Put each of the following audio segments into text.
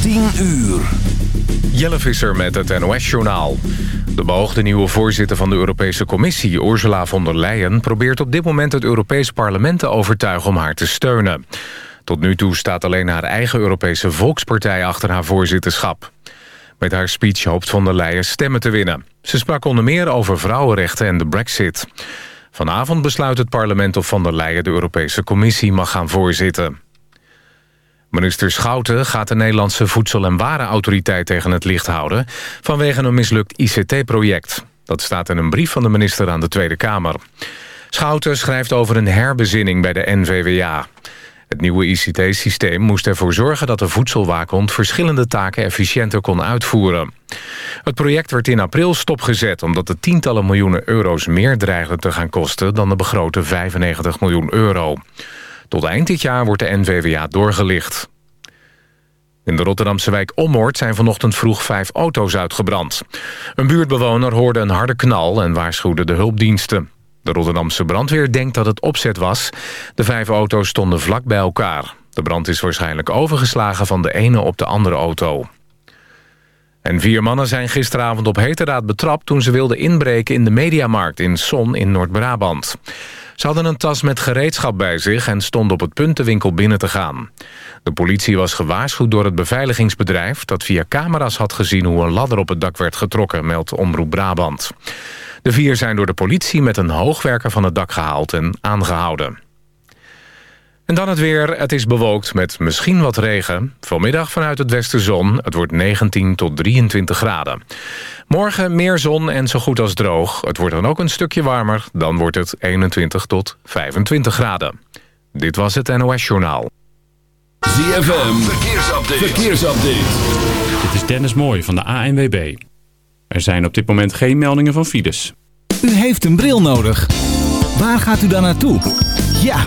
10 uur. Jelle Visser met het NOS-journaal. De beoogde nieuwe voorzitter van de Europese Commissie, Ursula von der Leyen... probeert op dit moment het Europees Parlement te overtuigen om haar te steunen. Tot nu toe staat alleen haar eigen Europese Volkspartij achter haar voorzitterschap. Met haar speech hoopt von der Leyen stemmen te winnen. Ze sprak onder meer over vrouwenrechten en de brexit. Vanavond besluit het parlement of von der Leyen de Europese Commissie mag gaan voorzitten. Minister Schouten gaat de Nederlandse Voedsel- en Warenautoriteit tegen het licht houden... vanwege een mislukt ICT-project. Dat staat in een brief van de minister aan de Tweede Kamer. Schouten schrijft over een herbezinning bij de NVWA. Het nieuwe ICT-systeem moest ervoor zorgen dat de voedselwaakhond... verschillende taken efficiënter kon uitvoeren. Het project werd in april stopgezet... omdat de tientallen miljoenen euro's meer dreigde te gaan kosten... dan de begrote 95 miljoen euro. Tot eind dit jaar wordt de NVWA doorgelicht. In de Rotterdamse wijk Ommoord zijn vanochtend vroeg vijf auto's uitgebrand. Een buurtbewoner hoorde een harde knal en waarschuwde de hulpdiensten. De Rotterdamse brandweer denkt dat het opzet was. De vijf auto's stonden vlak bij elkaar. De brand is waarschijnlijk overgeslagen van de ene op de andere auto. En vier mannen zijn gisteravond op heterdaad betrapt... toen ze wilden inbreken in de Mediamarkt in Son in Noord-Brabant. Ze hadden een tas met gereedschap bij zich... en stonden op het punt de winkel binnen te gaan. De politie was gewaarschuwd door het beveiligingsbedrijf... dat via camera's had gezien hoe een ladder op het dak werd getrokken... meldt Omroep Brabant. De vier zijn door de politie met een hoogwerker van het dak gehaald en aangehouden. En dan het weer. Het is bewolkt met misschien wat regen. Vanmiddag vanuit het westen zon. Het wordt 19 tot 23 graden. Morgen meer zon en zo goed als droog. Het wordt dan ook een stukje warmer. Dan wordt het 21 tot 25 graden. Dit was het NOS Journaal. ZFM. Verkeersupdate. Verkeersupdate. Dit is Dennis Mooij van de ANWB. Er zijn op dit moment geen meldingen van files. U heeft een bril nodig. Waar gaat u dan naartoe? Ja,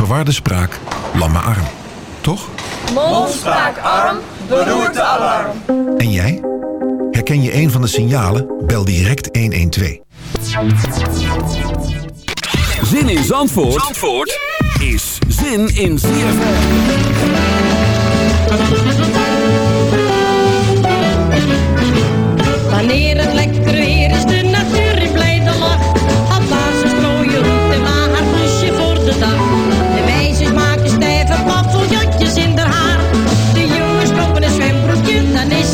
verwarde spraak, lamme arm. Toch? Mond, spraak, arm, beroerte, alarm. En jij? Herken je een van de signalen? Bel direct 112. Zin in Zandvoort, Zandvoort is zin in ZFM. Wanneer het lekker weer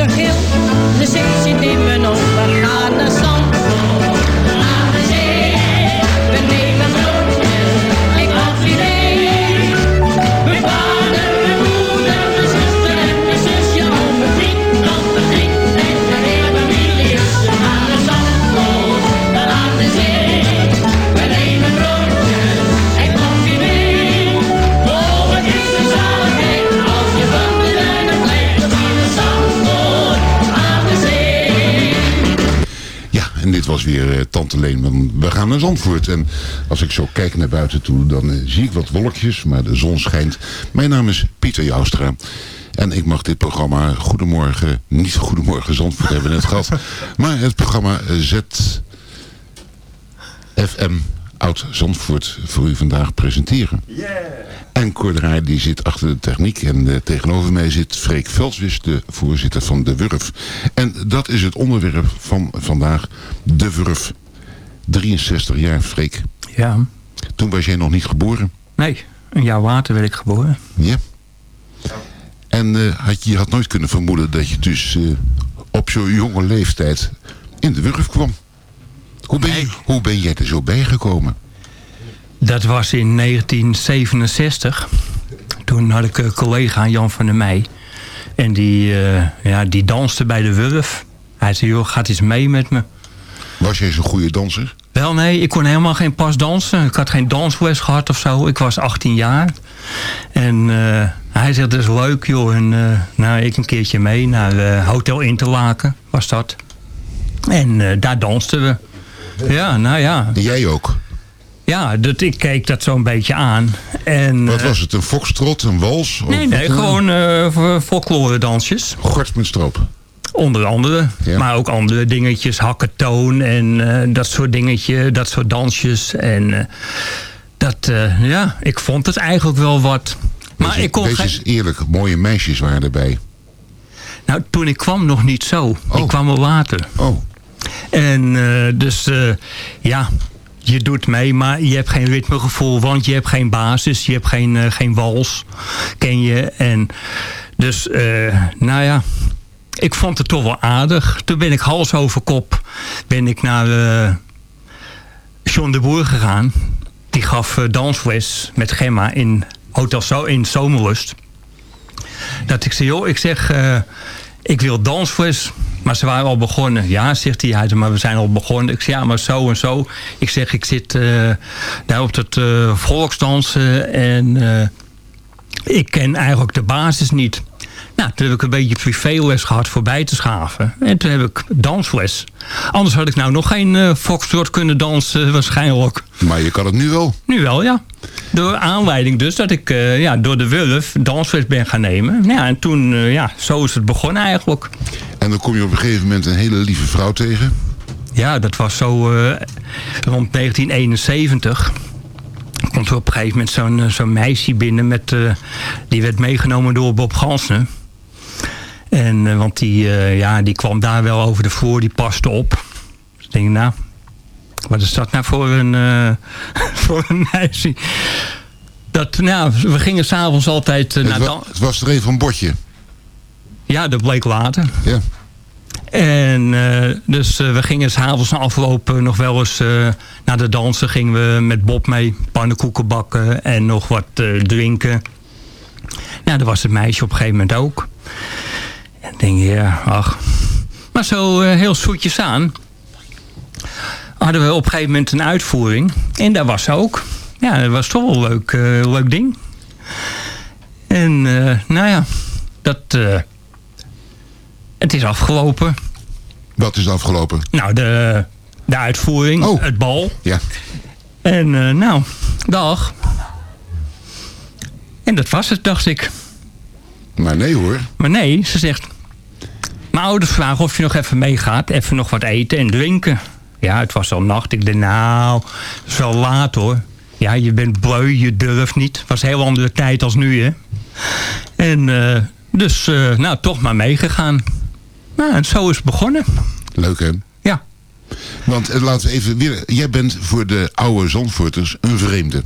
Zo geel. De zee zit in mijn ogen, gaan naar weer eh, Tante Leen. want We gaan naar Zandvoort. En als ik zo kijk naar buiten toe, dan eh, zie ik wat wolkjes, maar de zon schijnt. Mijn naam is Pieter Joustra. En ik mag dit programma Goedemorgen, niet Goedemorgen Zandvoort hebben we net gehad. Maar het programma eh, ZFM Oud Zandvoort voor u vandaag presenteren. En Cordraai die zit achter de techniek. En eh, tegenover mij zit Freek Velswis, de voorzitter van De Wurf. En dat is het onderwerp van vandaag. De Wurf. 63 jaar, Freek. Ja. Toen was jij nog niet geboren. Nee, een jaar later werd ik geboren. Ja. En eh, had je je had nooit kunnen vermoeden dat je dus eh, op zo'n jonge leeftijd in de Wurf kwam. Hoe ben, je, hoe ben jij er zo bijgekomen? Dat was in 1967. Toen had ik een collega Jan van der Meij. En die, eh, ja, die danste bij de Wurf. Hij zei, joh, gaat eens mee met me. Was jij zo'n goede danser? Wel, nee, ik kon helemaal geen pas dansen. Ik had geen dansles gehad of zo. Ik was 18 jaar. En eh, hij zegt, dat is leuk joh. En eh, nou, ik een keertje mee naar eh, Hotel Interlaken, was dat. En eh, daar dansten we. Ja, nou ja. En jij ook? Ja, dat, ik keek dat zo'n beetje aan. En, Wat eh, was het, een foxtrot, een wals? Nee, nee, eh, gewoon eh folklore dansjes. Gort met stroop. Onder andere. Maar ook andere dingetjes. Hakketoon en dat soort dingetje. Dat soort dansjes. En dat, ja, ik vond het eigenlijk wel wat. Maar Wees- ik kon wees eens eerlijk, mooie meisjes waren erbij. Nou, toen ik kwam nog niet zo. Ik kwam wel later. Oh. En dus, ja, je doet mee, maar je hebt geen ritmegevoel. Want je hebt geen basis, je hebt geen, eh, geen wals, ken je. En dus, eh, nou ja, ik vond het toch wel aardig. Toen ben ik hals over kop ben ik naar eh, John de Boer gegaan. Die gaf dansles met Gemma in Hotel Zo in Zomerlust. Dat ik zei, joh, ik zeg, ik wil dansles. Maar ze waren al begonnen. Ja, zegt hij, maar we zijn al begonnen. Ik zeg, ja, maar zo en zo. Ik zeg, ik zit eh, daar op het eh, volksdansen en eh, ik ken eigenlijk de basis niet. Nou, toen heb ik een beetje privéles gehad voor bij te schaven. En toen heb ik dansles. Anders had ik nou nog geen eh foxtrot kunnen dansen waarschijnlijk. Maar je kan het nu wel. Nu wel, ja. Door aanleiding dus dat ik eh, ja, door de Wulf dansles ben gaan nemen. Ja, en toen, eh, ja, zo is het begonnen eigenlijk. En dan kom je op een gegeven moment een hele lieve vrouw tegen. Ja, dat was zo eh, rond 1971. Komt er op een gegeven moment zo'n eh, zo'n meisje binnen. Met, eh, die werd meegenomen door Bob Gansner. En, eh, want die, eh, ja, die kwam daar wel over de vloer. Die paste op. Dus ik denk, nou, wat is dat nou voor een, eh, voor een meisje? Dat, nou, we gingen s'avonds altijd Het, naar... wa- dan- het was er even een bordje. Ja, dat bleek later. Ja. En dus we gingen s'avonds na afloop nog wel eens eh, naar de dansen. Gingen we met Bob mee pannenkoeken bakken en nog wat drinken. Nou, dat was het meisje op een gegeven moment ook. En denk je, ja, ach. Maar zo eh, heel zoetjes aan. Hadden we op een gegeven moment een uitvoering. En daar was ze ook. Ja, dat was toch wel een leuk, eh, leuk ding. En eh, nou ja, dat... het is afgelopen. Wat is afgelopen? Nou, de, de uitvoering, het bal. Ja. En nou, dag. En dat was het, dacht ik. Maar nee hoor. Maar nee, ze zegt... Mijn ouders vragen of je nog even meegaat. Even nog wat eten en drinken. Ja, het was al nacht. Ik dacht, nou, het is wel laat hoor. Ja, je bent bleu, je durft niet. Het was een heel andere tijd als nu, hè. En eh, dus, eh, nou, toch maar meegegaan. Nou, en zo is het begonnen. Leuk hè? Ja. Want eh, laten we even weer. Jij bent voor de oude Zandvoorters een vreemde.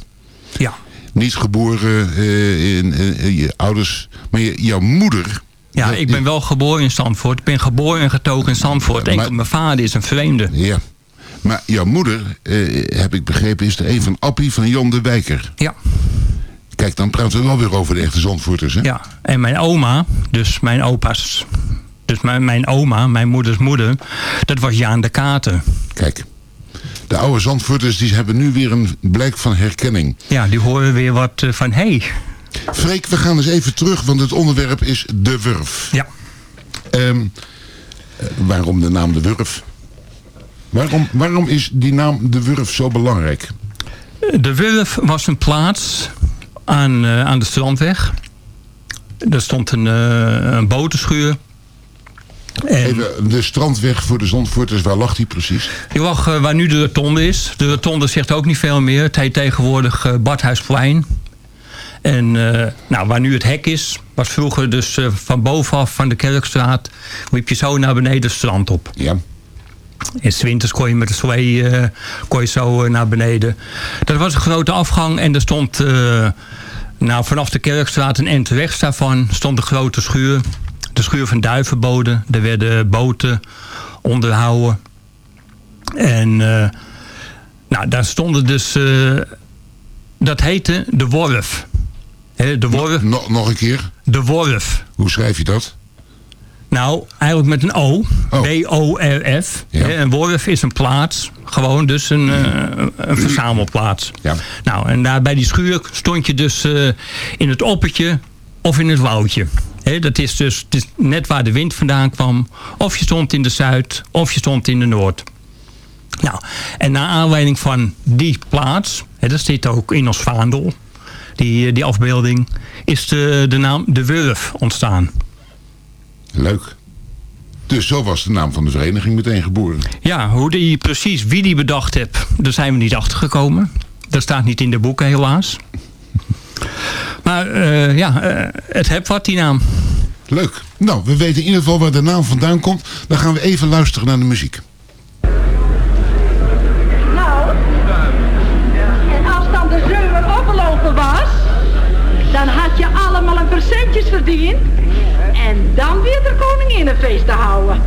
Ja. Niet geboren eh, in, in- in je ouders. Maar je- jouw moeder Ja, ik ben wel geboren in Zandvoort. Ik ben geboren en getogen in Zandvoort. Enkel mijn vader is een vreemde. Ja. Maar jouw moeder, eh, heb ik begrepen, is er een van Appie van Jan de Wijker. Ja. Kijk, dan praten we wel weer over de echte Zandvoorters, hè? Ja, en mijn oma, dus mijn opa's... Dus mijn, mijn oma, mijn moeders moeder, dat was Jaan de Katen. Kijk, de oude Zandvoorters die hebben nu weer een blijk van herkenning. Ja, die horen weer wat uh, van. Hey. Freek, we gaan eens even terug, want het onderwerp is de Wurf. Ja. Um, uh, waarom de naam de Wurf? Waarom, waarom is die naam de Wurf zo belangrijk? De Wurf was een plaats aan, uh, aan de strandweg. Er stond een, uh, een botenschuur. En Even, de strandweg voor de Zandvoorters, waar lag die precies? Die lag uh, waar nu de rotonde is. De rotonde zegt ook niet veel meer. Het heet tegenwoordig uh, Badhuisplein. En uh, nou, waar nu het hek is, was vroeger dus van bovenaf van de Kerkstraat... liep je zo naar beneden het strand op. Ja. In winters kon je met de kon je zo naar beneden. Dat was een grote afgang en er stond nou, vanaf de Kerkstraat en end rechts daarvan stond een grote schuur. De schuur van Duivenbode. Er werden boten onderhouden. En nou, daar stonden dus... dat heette de Worf. He, de Worf. Nog, nog een keer? De Worf. Hoe schrijf je dat? Nou, eigenlijk met een O. Oh. B-O-R-F. Ja. Een worf is een plaats. Gewoon dus een, uh, een verzamelplaats. Ja. Nou, en daar bij die schuur stond je dus uh, in het oppertje of in het woudje. He, dat is dus is net waar de wind vandaan kwam. Of je stond in de Zuid, of je stond in de Noord. Nou, en naar aanleiding van die plaats, he, dat zit ook in ons vaandel, die, die afbeelding, is de, de naam De Wurf ontstaan. Leuk. Dus zo was de naam van de vereniging meteen geboren. Ja, hoe die precies, wie die bedacht heeft, daar zijn we niet achter gekomen. Dat staat niet in de boeken helaas. Maar uh, ja, uh, het heb wat die naam. Leuk. Nou, we weten in ieder geval waar de naam vandaan komt. Dan gaan we even luisteren naar de muziek. Nou, en als dan de zeuren opgelopen was, dan had je allemaal een percentjes verdiend. En dan weer de koninginnenfeest te houden.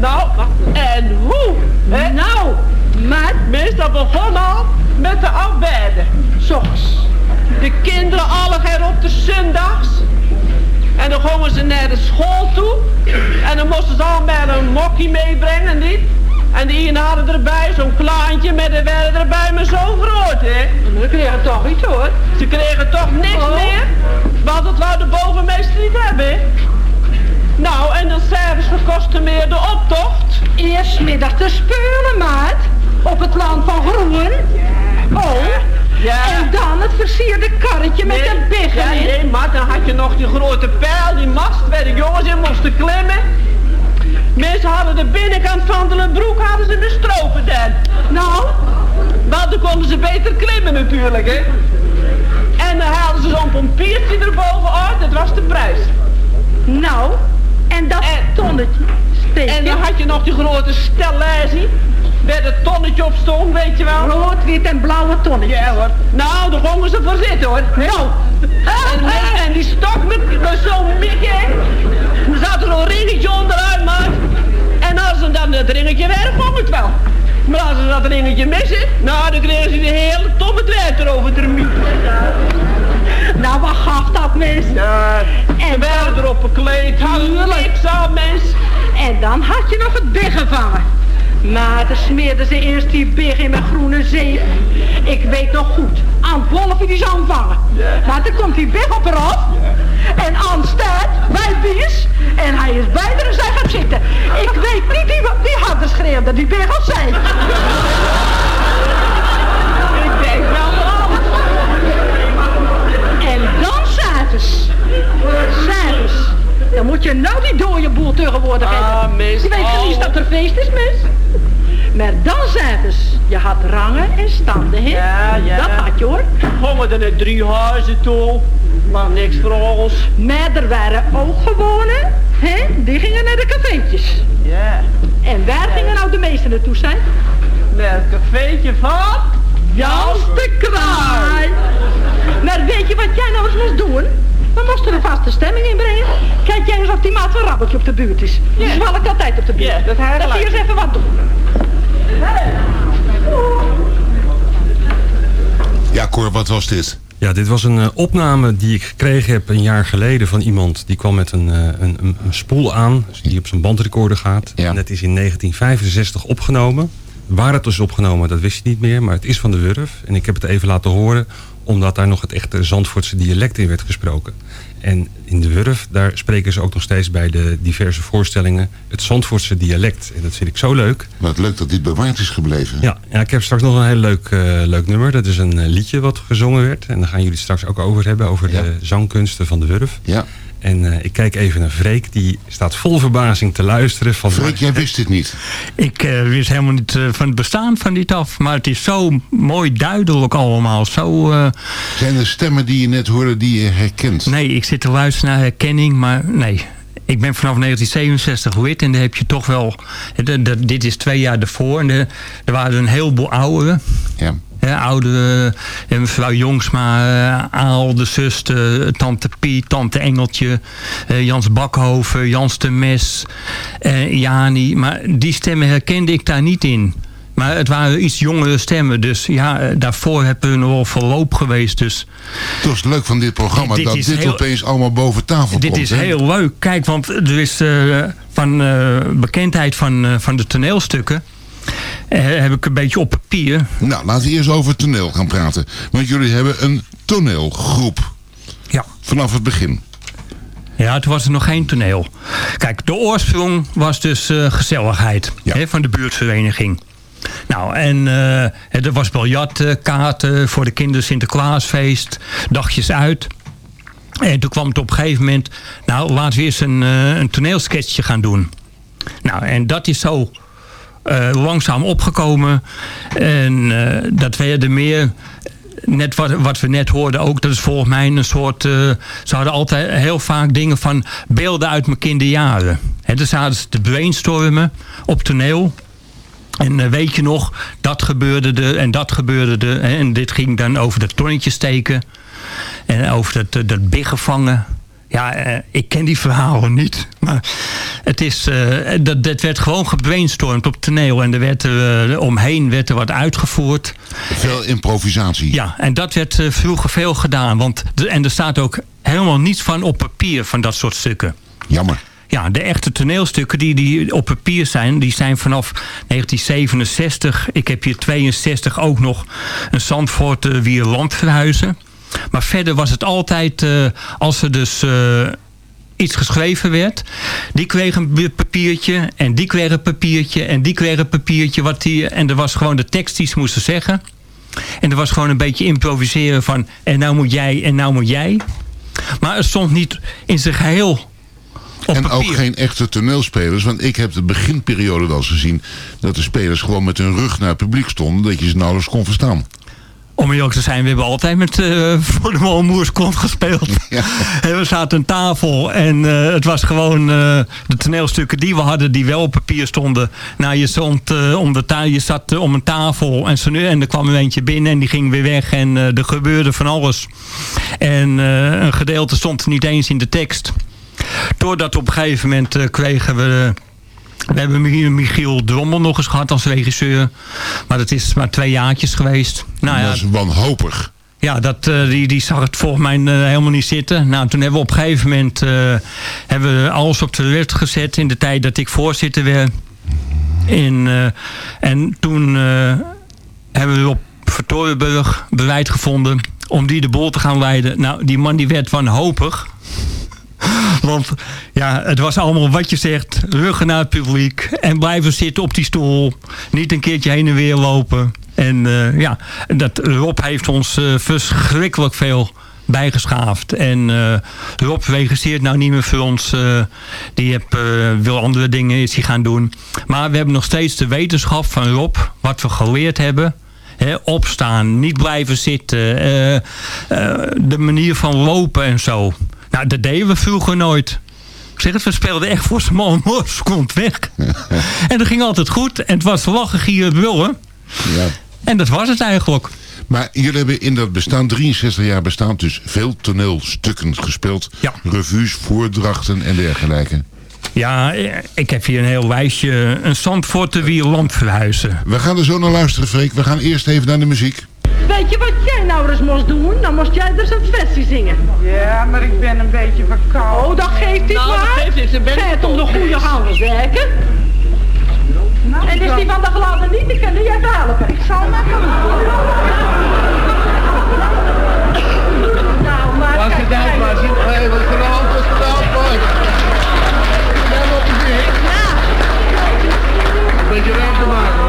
Nou, en hoe? Hè? Nou, maar... Meestal begon al met de afbeiden. Soms. De kinderen alle gaan op de zondags. En dan gingen ze naar de school toe. En dan moesten ze al met een mokkie meebrengen, niet? En die hadden erbij zo'n klaantje met de werden erbij maar zo groot, hè? Maar ze kregen toch iets, hoor. Ze kregen toch niks oh. meer? Want dat wou de bovenmeester niet hebben. Nou, en dan s'avonds gekostte meer de optocht. Eerst middag te speulen, maat. Op het land van Groen. Oh. Ja. En dan het versierde karretje met nee, een biggen ja. Nee, maar dan had je nog die grote pijl, die mast, waar de jongens in moesten klimmen. Mensen hadden de binnenkant van de broek hadden ze de stropen dan. Nou? Want dan konden ze beter klimmen natuurlijk, hè. En dan haalden ze zo'n pompiertje erbovenop, dat was de prijs. Nou, en dat en, tonnetje steek En dan had je nog die grote stellage, waar het tonnetje op stond, weet je wel. Rood, wit en blauwe tonnetje. Ja hoor. Nou, daar gingen ze voor zitten hoor. Nou. En, en, en die stok met, met zo'n mikke, er zat er een ringetje onderuit, maar. En als ze dan het ringetje weg, kwam het wel. Maar als ze dat ringetje missen, nou, dan kregen ze de hele tomme dwerg erover te Nou, wat gaf dat, mis? Ja, en werden erop gekleed, hadden niks aan, mis. En dan had je nog het big gevangen. Maar dan smeerden ze eerst die big in mijn groene zeep. Ik weet nog goed, aan Wolfie die zou vangen. Ja. Maar dan komt die big op. Ja. En An staat bij Bies. En hij is bijna en zij gaat zitten. Ik weet niet wie, wie harder schreeuwde, die big of zij. Ik denk wel En dan s'avonds. S'avonds. Dan moet je nou die dode boel tegenwoordig hebben. Ah, mis. Je weet oh. niet dat er feest is, mis. Maar dan s'avonds. Je had rangen en standen, hè? Ja, ja. Dat had je, hoor. Gingen er naar drie huizen toe. Maar niks voor ons. Maar er waren ook gewone, hè? Die gingen naar de cafeetjes. Ja. En waar gingen nou de meesten naartoe zijn? Naar het cafeetje van... Jans de Kraai. Maar weet je wat jij nou eens moest doen? We moest er een vaste stemming in brengen. Kijk jij eens of die maat van Rabbeltje op de buurt is. Die is wel altijd op de buurt. Ja, dat hij Dat hier eens even wat doen. Ja, Cor, wat was dit? Ja, dit was een eh, opname die ik gekregen heb een jaar geleden van iemand. Die kwam met een, eh, een, een, spoel aan, dus die op zijn bandrecorder gaat. En dat is in 1965 opgenomen. Waar het is opgenomen, dat wist je niet meer. Maar het is van de Wurf. En ik heb het even laten horen, omdat daar nog het echte Zandvoortse dialect in werd gesproken. En in de Wurf, daar spreken ze ook nog steeds bij de diverse voorstellingen het Zandvoortse dialect. En dat vind ik zo leuk. Wat leuk dat dit bewaard is gebleven. Ja, ja, ik heb straks nog een heel leuk, eh, leuk nummer. Dat is een eh, liedje wat gezongen werd. En daar gaan jullie het straks ook over hebben. Over de zangkunsten van de Wurf. Ja. En eh, ik kijk even naar Freek. Die staat vol verbazing te luisteren. Van Freek, jij wist dit niet? Ik eh, wist helemaal niet eh, van het bestaan van dit af. Maar het is zo mooi duidelijk allemaal. Zo, eh, Zijn er stemmen die je net hoorde die je herkent? nee, ik zit te luisteren naar herkenning, maar nee. Ik ben vanaf 1967 wit en dan heb je toch wel... de- de- dit is twee jaar ervoor en de- er waren een heleboel ouderen. Ja. Ja, oude eh, mevrouw Jongsma, eh, Aal, de zus, eh, tante Piet, tante Engeltje, Jans Bakhoven, Jans de Mes, Jani. Maar die stemmen herkende ik daar niet in. Maar het waren iets jongere stemmen. Dus ja, daarvoor hebben we nog wel verloop geweest. Dus Het was leuk van dit programma Dit dat is dit heel- opeens allemaal boven tafel dit komt. is hè? heel leuk. Kijk, want er is van bekendheid van, van de toneelstukken... eh, heb ik een beetje op papier. Nou, laten we eerst over het toneel gaan praten. Want jullie hebben een toneelgroep. Ja. Vanaf het begin. Ja, toen was er nog geen toneel. Kijk, de oorsprong was dus eh, gezelligheid hè, van de buurtvereniging. Nou, en eh, er was biljarten, kaarten voor de kinderen Sinterklaasfeest, dagjes uit. En toen kwam het op een gegeven moment, nou, laten we eens een, eh, een toneelsketchje gaan doen. Nou, en dat is zo langzaam opgekomen. En eh, dat werden meer net wat, we net hoorden ook, dat is volgens mij een soort... eh, ze hadden altijd heel vaak dingen van beelden uit mijn kinderjaren. He, dan zaten ze te brainstormen op toneel. En eh, weet je nog, dat gebeurde er en dat gebeurde er. en dit ging dan over dat tonnetje steken. En over dat, eh, dat biggen vangen. Ja, eh, ik ken die verhalen niet. Maar het is, eh, dat, dat werd gewoon gebrainstormd op toneel. En er werd er, eh, omheen werd er wat uitgevoerd. Veel improvisatie. Ja, en dat werd vroeger veel gedaan. Want de, en er staat ook helemaal niets van op papier van dat soort stukken. Jammer. Ja, de echte toneelstukken die, die op papier zijn, die zijn vanaf 1967. Ik heb hier 62 ook nog een Zandvoort uh, Wierland verhuizen. Maar verder was het altijd, uh, als er dus uh, iets geschreven werd... die kreeg een papiertje en die kreeg een papiertje en die kreeg een papiertje. Wat die, en er was gewoon de tekst die ze moesten zeggen. En er was gewoon een beetje improviseren van... en nou moet jij en nou moet jij. Maar het stond niet in zijn geheel en ook geen echte toneelspelers. Want ik heb de beginperiode wel eens gezien... dat de spelers gewoon met hun rug naar het publiek stonden... dat je ze nauwelijks kon verstaan. Om eerlijk te zijn, we hebben altijd met uh, voor de Malmoers kont gespeeld. Ja. We zaten aan tafel en uh, het was gewoon uh, de toneelstukken die we hadden... die wel op papier stonden. Nou, je, stond, om de je zat om een tafel en, zo, en er kwam er eentje binnen en die ging weer weg. En er gebeurde van alles. En een gedeelte stond niet eens in de tekst... Doordat op een gegeven moment kregen we... We hebben Michiel Drommel nog eens gehad als regisseur. Maar dat is maar twee jaartjes geweest. Nou, ja, dat is wanhopig. Ja, dat, uh, die, die zag het volgens mij uh, helemaal niet zitten. Nou, toen hebben we op een gegeven moment hebben we alles op de wet gezet... in de tijd dat ik voorzitter werd. In, en toen hebben we op Vertorenburg beleid gevonden... om die de bol te gaan leiden. Nou, die man die werd wanhopig... Want ja, het was allemaal wat je zegt. Ruggen naar het publiek. En blijven zitten op die stoel. Niet een keertje heen en weer lopen. En uh, ja, dat, Rob heeft ons uh, verschrikkelijk veel bijgeschaafd. En uh, Rob regisseert nou niet meer voor ons. die heb, wil andere dingen is hij gaan doen. Maar we hebben nog steeds de wetenschap van Rob. Wat we geleerd hebben. He, opstaan, niet blijven zitten. de manier van lopen en zo. Nou, dat deden we vroeger nooit. Ik zeg het, we speelden echt voor zijn man komt weg. en dat ging altijd goed. En het was lachen, gieren, brullen. Ja. En dat was het eigenlijk. Maar jullie hebben in dat bestaan, 63 jaar bestaan, dus veel toneelstukken gespeeld. Ja. Revues, voordrachten en dergelijke. Ja, ik heb hier een heel wijsje. Een Zandvoorten wie lamp verhuizen. We gaan er zo naar luisteren, Freek. We gaan eerst even naar de muziek. Weet je wat jij nou eens moest doen? Dan moest jij dus een versie zingen. Ja, maar ik ben een beetje verkouden. Oh, dat geeft niet Nou, dat maar. geeft niet, Gaat om de goede handen werken. Nou, En is die van de gladde niet, die kan jij helpen. Ik zal maar gaan. Nou, maar het uit kijk. maar. Zie nog even wat er is gedaan. Jij wat te dik. Een beetje ruimte maken,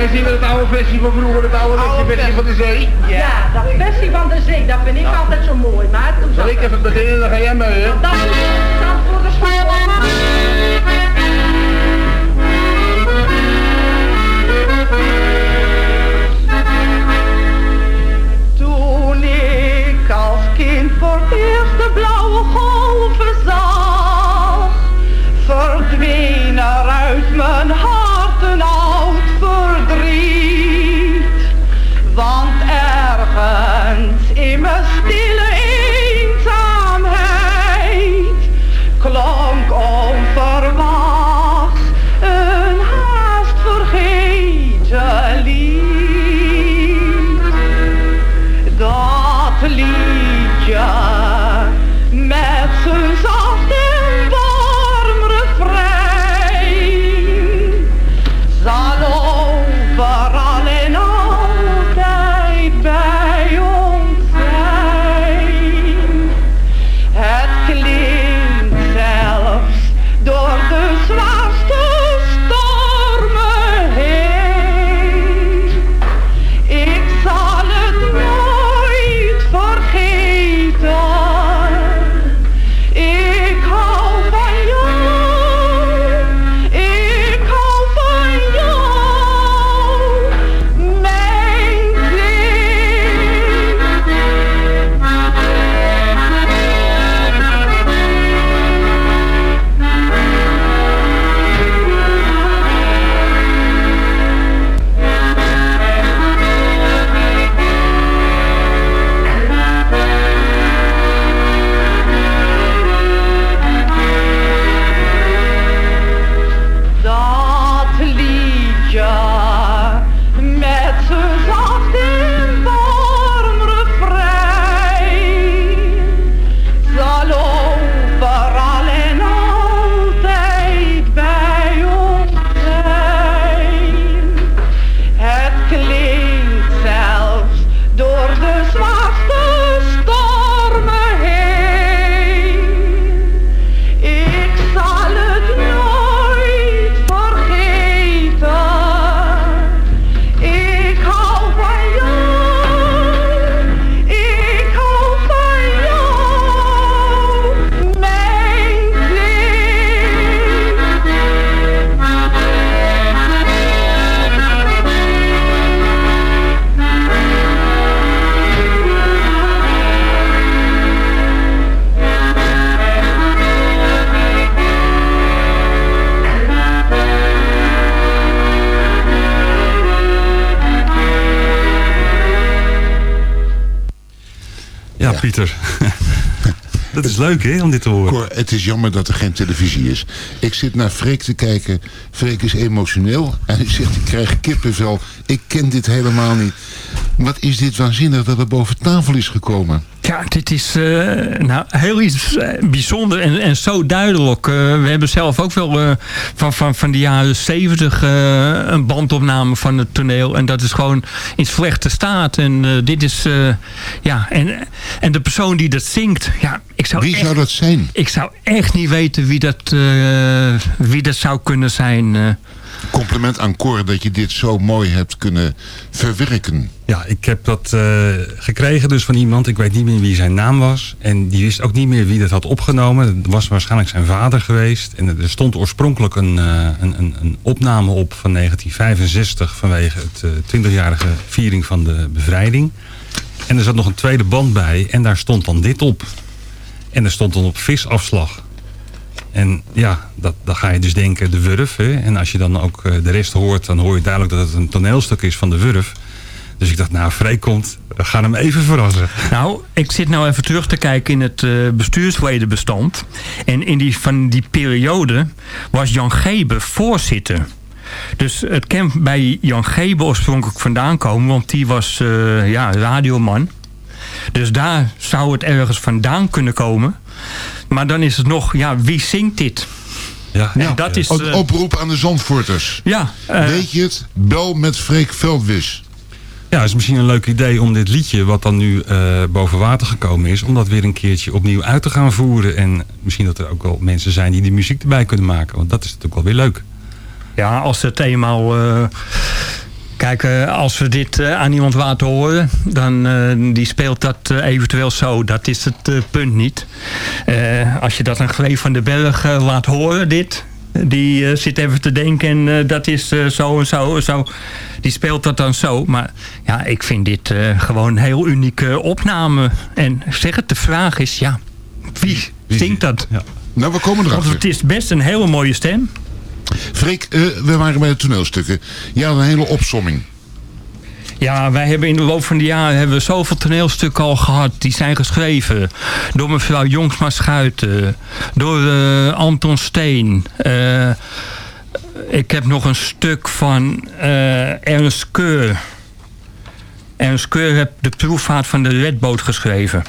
ga je zingen het oude versie van vroeger, het oude versie, versie van de zee? Ja, dat versie van de zee, dat vind ik altijd zo mooi. Maar doe Zal ik even beginnen, dan ga jij mee, hè? Dat is dat voor de school. Toen ik als kind voor het eerst de blauwe leuk, hè, om dit te horen. Het is jammer dat er geen televisie is. Ik zit naar Freek te kijken. Freek is emotioneel. En hij zegt, ik krijg kippenvel. Ik ken dit helemaal niet. Wat is dit waanzinnig dat het boven tafel is gekomen? Ja, dit is eh, nou, heel iets eh, bijzonder en, en zo duidelijk. Eh, we hebben zelf ook wel van, van, van de jaren zeventig een bandopname van het toneel. En dat is gewoon in slechte staat. En dit is, ja, en, en de persoon die dat zingt, ja, ik zou Wie echt, zou dat zijn? Ik zou echt niet weten wie dat, wie dat zou kunnen zijn. Compliment aan Cor dat je dit zo mooi hebt kunnen verwerken. Ja, ik heb dat eh, gekregen dus van iemand. Ik weet niet meer wie zijn naam was. En die wist ook niet meer wie dat had opgenomen. Het was waarschijnlijk zijn vader geweest. En er stond oorspronkelijk een, eh, een, een, opname op van 1965... vanwege het eh 20-jarige viering van de bevrijding. En er zat nog een tweede band bij. En daar stond dan dit op. En er stond dan op visafslag. En ja, dat, dan ga je dus denken de Wurf. Hè? En als je dan ook eh, de rest hoort, dan hoor je duidelijk dat het een toneelstuk is van de Wurf. Dus ik dacht, nou, Freek komt. We gaan hem even verrassen. Nou, ik zit nou even terug te kijken in het uh, bestuursledenbestand. En in die, van die periode was Jan Gebe voorzitter. Dus het kan bij Jan Gebe oorspronkelijk vandaan komen. Want die was uh, ja, radioman. Dus daar zou het ergens vandaan kunnen komen. Maar dan is het nog, ja, wie zingt dit? Ja, en dat is, uh, oproep aan de Zandvoorters. Ja, uh, Weet je het? Bel met Freek Veldwis. Ja, het is misschien een leuk idee om dit liedje, wat dan nu uh, boven water gekomen is, om dat weer een keertje opnieuw uit te gaan voeren. En misschien dat er ook wel mensen zijn die die muziek erbij kunnen maken, want dat is natuurlijk wel weer leuk. Ja, als het eenmaal... Uh, kijk, uh, als we dit uh, aan iemand laten horen... dan die speelt dat eventueel zo. Dat is het punt niet. als je dat aan Gleef van den Berg laat horen, dit... Die zit even te denken en dat is zo en zo, zo. Die speelt dat dan zo. Maar ja, ik vind dit gewoon een heel unieke opname. En zeg het, de vraag is, ja, wie, wie zingt dat? Ja. Nou, we komen erachter. Want het is best een hele mooie stem. Freek, uh, we waren bij de toneelstukken. Had een hele opsomming. Ja, wij hebben in de loop van de jaren hebben we zoveel toneelstukken al gehad. Die zijn geschreven door mevrouw Jongsma Schuiten. Door uh, Anton Steen. Uh, ik heb nog een stuk van Ernst Keur. Ernst Keur heeft de proefvaart van de redboot geschreven.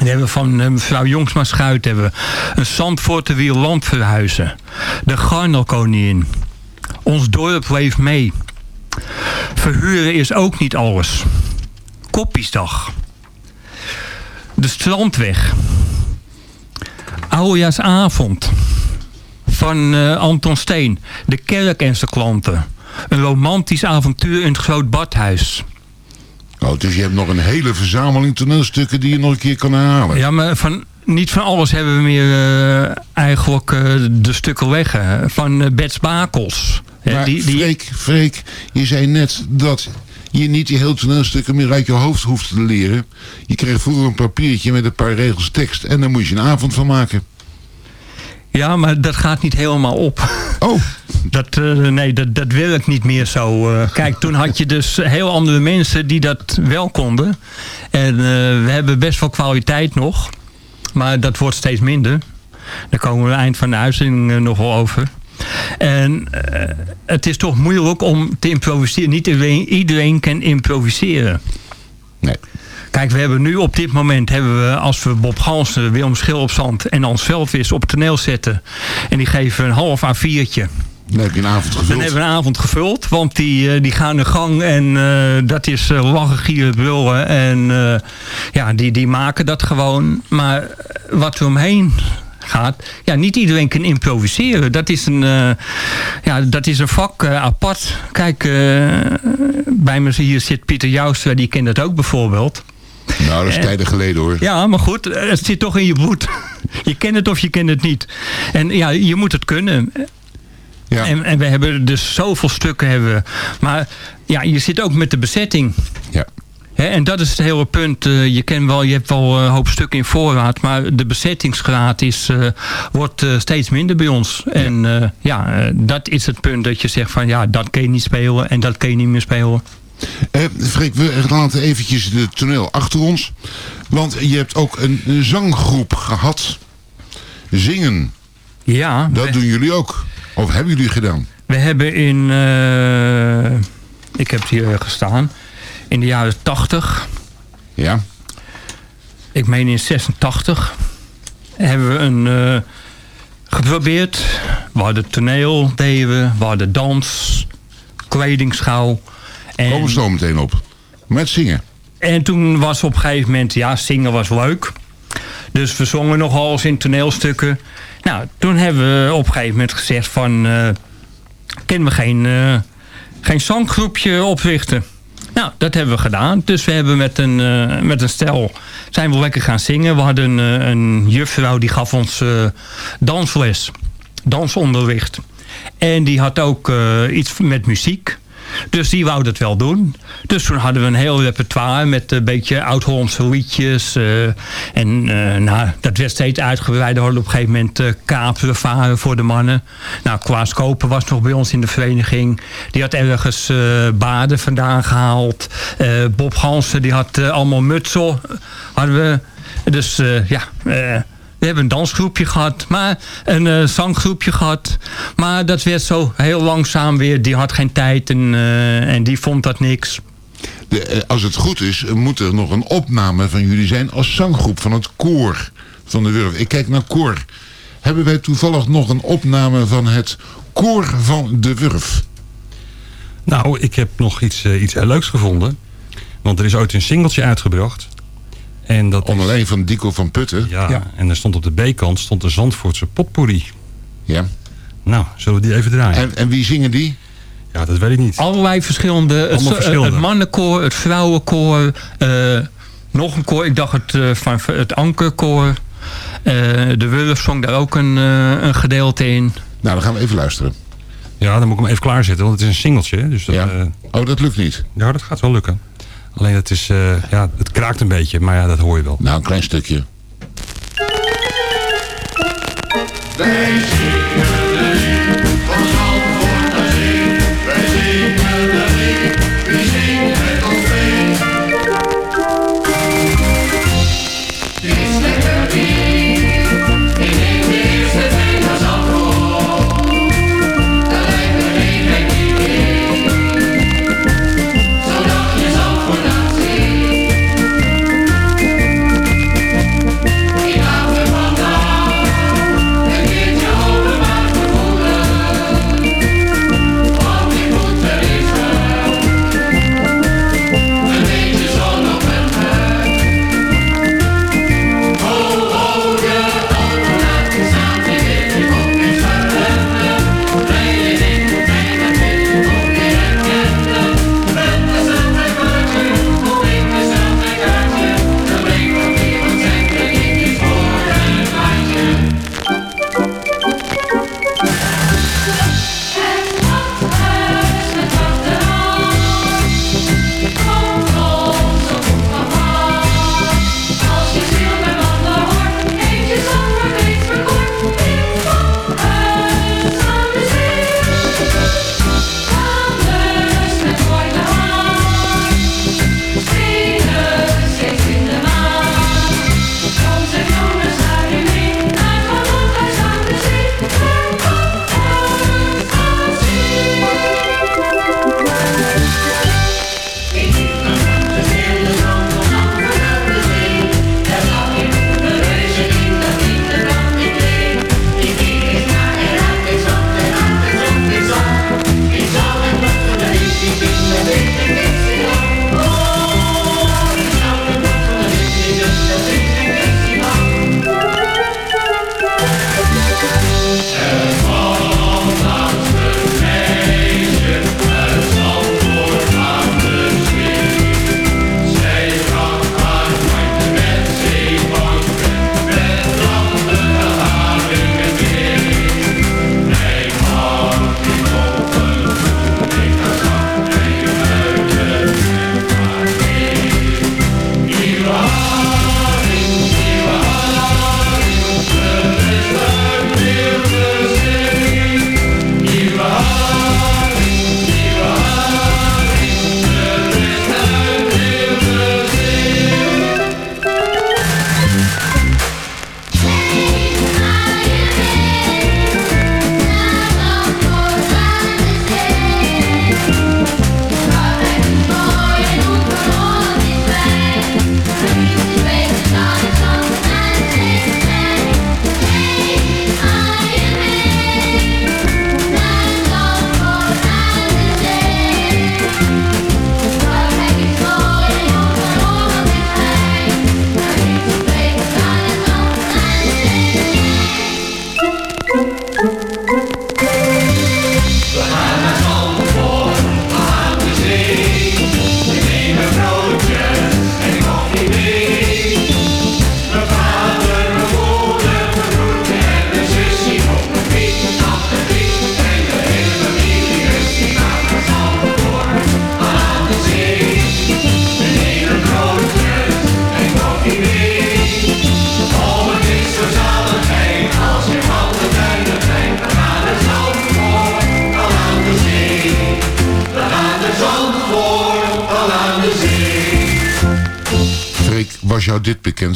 En hebben we van uh, mevrouw Jongsma Schuit hebben een Zandvoorter wiel land verhuizen. De Garnelkoningin. Ons dorp leeft mee. Verhuren is ook niet alles. Koppiesdag. De Strandweg. Oudejaarsavond. Van uh, Anton Steen. De kerk en zijn klanten. Een romantisch avontuur in het Groot Badhuis. Oh, dus je hebt nog een hele verzameling toneelstukken die je nog een keer kan herhalen. Ja, maar van, niet van alles hebben we meer uh, eigenlijk uh, de stukken leggen. Van uh, Bets Bakels. Maar die, die... Freek, Freek, je zei net dat je niet die hele toneelstukken meer uit je hoofd hoeft te leren. Je kreeg vroeger een papiertje met een paar regels tekst en daar moest je een avond van maken. Ja, maar dat gaat niet helemaal op. Oh. Dat, uh, nee, dat, dat werkt niet meer zo. Uh, kijk, toen had je dus heel andere mensen die dat wel konden. En uh, we hebben best wel kwaliteit nog. Maar dat wordt steeds minder. Daar komen we eind van de uitzending nog wel over. En het is toch moeilijk om te improviseren. Niet iedereen, iedereen kan improviseren. Nee. Kijk, we hebben nu op dit moment, hebben we, als we Bob Gansen, Willem Schil op zand en Hans Veldwis op toneel zetten. En die geven een half A4'tje. Dan heb je een avond gevuld. Dan hebben we een avond gevuld, want die, die gaan de gang en uh, dat is uh, lachen, gieren, brullen. En uh, ja, die, die maken dat gewoon. Maar wat er omheen gaat. Ja, niet iedereen kan improviseren. Dat is een, uh, ja, dat is een vak uh, apart. Kijk, uh, bij me hier zit Pieter Joustra, die kent dat ook bijvoorbeeld. Nou, dat is tijden geleden hoor. Ja, maar goed, het zit toch in je bloed. je kent het of je kent het niet. En ja, je moet het kunnen. Ja. En, en we hebben dus zoveel stukken hebben. Maar ja, je zit ook met de bezetting. Ja. He, en dat is het hele punt. Uh, je, ken wel, je hebt wel een hoop stukken in voorraad. Maar de bezettingsgraad is, uh, wordt uh, steeds minder bij ons. Ja. En ja, dat is het punt dat je zegt van ja, dat kun je niet spelen. En dat kun je niet meer spelen. Uh, Freek, we laten eventjes de toneel achter ons. Want je hebt ook een, een zanggroep gehad. Zingen. Ja. Dat we, doen jullie ook. Of hebben jullie gedaan? We hebben in... Uh, ik heb het hier gestaan. In de jaren 80. Ja. Ik meen in 86. Hebben we een... Uh, geprobeerd. We hadden toneel, deden we. We hadden dans. Kledingschouw. En, Komen we zo meteen op. Met zingen. En toen was op een gegeven moment, ja, zingen was leuk. Dus we zongen nogal eens in toneelstukken. Nou, toen hebben we op een gegeven moment gezegd van... Uh, kunnen we geen, uh, geen zanggroepje oprichten? Nou, dat hebben we gedaan. Dus we hebben met een, uh, met een stel zijn we lekker gaan zingen. We hadden een, een juffrouw die gaf ons dansles. Dansonderricht. En die had ook iets met muziek. Dus die wou dat wel doen. Dus toen hadden we een heel repertoire met een beetje oud-Hollandse liedjes. eh, en eh, nou, dat werd steeds uitgebreider. We hadden op een gegeven moment uh, kaperen varen voor de mannen. Nou, Klaas Koper was nog bij ons in de vereniging. Die had ergens eh, baden vandaan gehaald. Eh, Bob Hansen die had eh, allemaal mutsel. Hadden we. Dus eh, ja... we hebben een dansgroepje gehad, maar een eh, zanggroepje gehad. Maar dat werd zo heel langzaam weer. Die had geen tijd en, eh, en die vond dat niks. De, eh, als het goed is, moet er nog een opname van jullie zijn als zanggroep van het koor van de Wurf. Ik kijk naar koor. Hebben wij toevallig nog een opname van het koor van de Wurf? Nou, ik heb nog iets, iets leuks gevonden. Want er is ooit een singeltje uitgebracht. En dat Onder van Dico van Putten. Ja, en er stond op de B-kant stond de Zandvoortse potpourri. Ja. Nou, zullen we die even draaien? En, en wie zingen die? Ja, dat weet ik niet. Allerlei verschillende. Het, Allemaal eh, verschillende. het mannenkoor, het vrouwenkoor. eh, nog een koor. Ik dacht het, eh, van het ankerkoor. Eh, de Wurf zong daar ook een, een gedeelte in. Nou, dan gaan we even luisteren. Ja, dan moet ik hem even klaarzetten, want het is een singeltje. Dus dat, Ja. eh, Oh, dat lukt niet? ja, dat gaat wel lukken. Alleen het, is, eh, ja, het kraakt een beetje, maar ja, dat hoor je wel. Nou, een klein stukje. Wij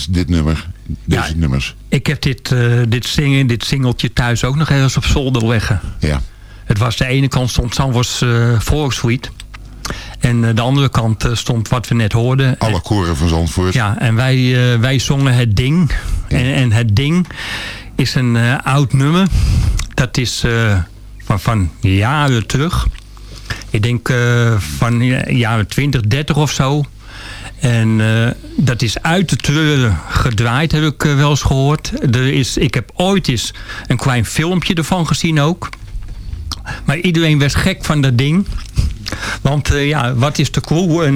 dit bekend, dit nummer? Deze nummers? Ik heb dit, eh, dit zingen, dit singeltje thuis ook nog ergens op zolder leggen. Ja. Het was de ene kant stond Sanford's uh, Volkssuite. En uh, de andere kant uh, stond wat we net hoorden. Alle koren van Zandvoort. Ja, en wij, wij zongen Het Ding. Ja. En, en, Het Ding is een oud nummer. Dat is van, van jaren terug. Ik denk van jaren 20, 30 of zo. En dat is uit de treuren gedraaid, heb ik wel eens gehoord. Er is, ik heb ooit eens een klein filmpje ervan gezien ook. Maar iedereen werd gek van dat ding. Want uh, ja, wat is de crew? En